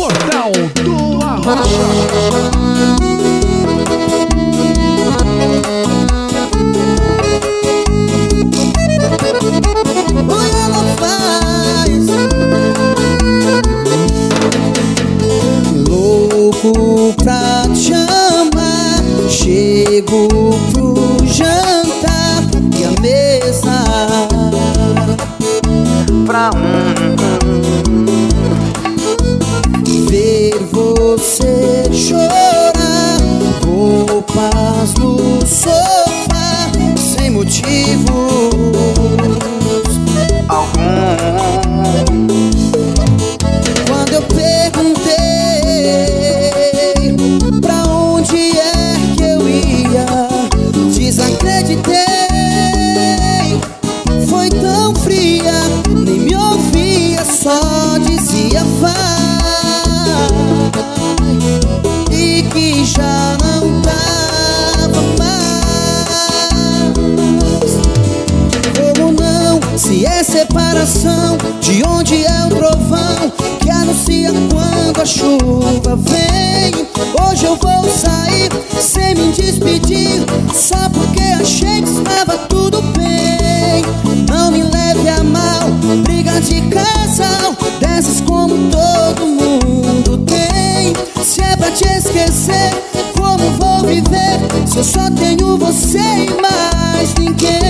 Portal do Arrocha. Pra te amar Chego pro jantar só dizia vai. E que já não dava mais. Como não? Se é separação, de onde é o trovão que anuncia quando a chuva vem? Hoje eu vou sair sem me despedir, só porque achei que estava tudo casal, dessas como todo mundo tem. Se é pra te esquecer, como vou viver? Se eu só tenho você e mais ninguém.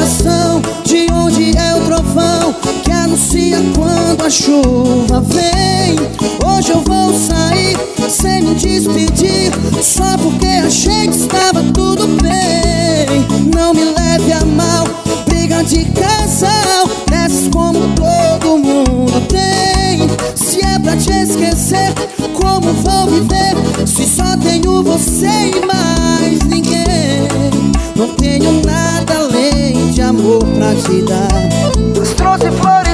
Separação, de onde é o trovão que anuncia quando a chuva vem? Hoje eu vou sair sem me despedir, só porque achei que estava tudo bem. Não me leve a mal, briga de casal, dessas como todo mundo tem. Se é pra te esquecer, como vou viver? Se só tenho você e mais ninguém. Não tenho nada amor pra te dar. Trouxe flores